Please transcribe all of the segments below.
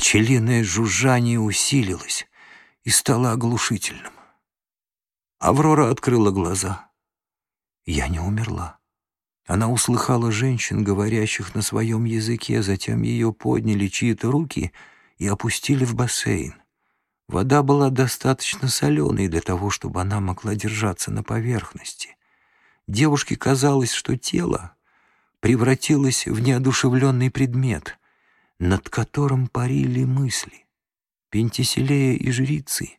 Пчелиное жужжание усилилось и стало оглушительным. Аврора открыла глаза. Я не умерла. Она услыхала женщин, говорящих на своем языке, затем ее подняли чьи-то руки и опустили в бассейн. Вода была достаточно соленой для того, чтобы она могла держаться на поверхности. Девушке казалось, что тело превратилось в неодушевленный предмет, над которым парили мысли. Пентиселея и жрицы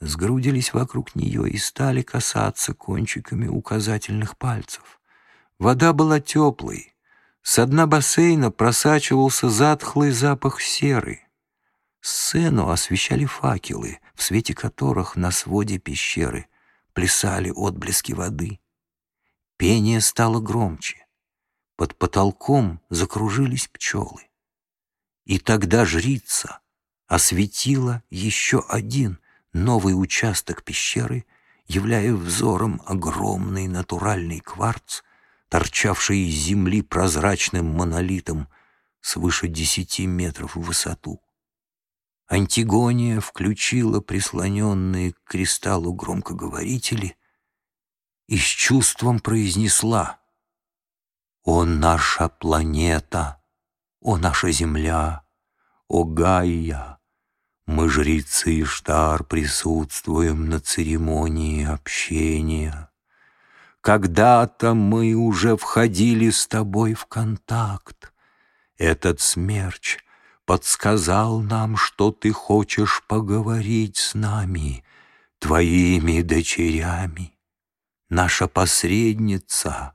сгрудились вокруг нее и стали касаться кончиками указательных пальцев. Вода была теплой. С дна бассейна просачивался затхлый запах серы. Сцену освещали факелы, в свете которых на своде пещеры плясали отблески воды. Пение стало громче. Под потолком закружились пчелы. И тогда жрица осветила еще один новый участок пещеры, являя взором огромный натуральный кварц, торчавший из земли прозрачным монолитом свыше десяти метров в высоту. Антигония включила прислоненные к кристаллу громкоговорители и с чувством произнесла «О наша планета, о наша Земля, о Гайя, мы, жрицы Иштар, присутствуем на церемонии общения. Когда-то мы уже входили с тобой в контакт. Этот смерч подсказал нам, что ты хочешь поговорить с нами, твоими дочерями. Наша посредница,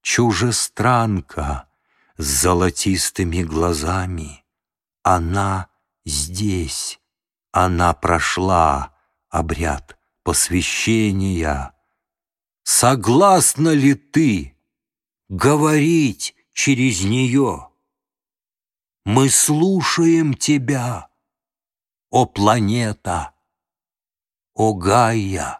чужестранка с золотистыми глазами, она здесь она прошла обряд посвящения. Согласна ли ты говорить через нее? Мы слушаем тебя, о планета, о Гайя.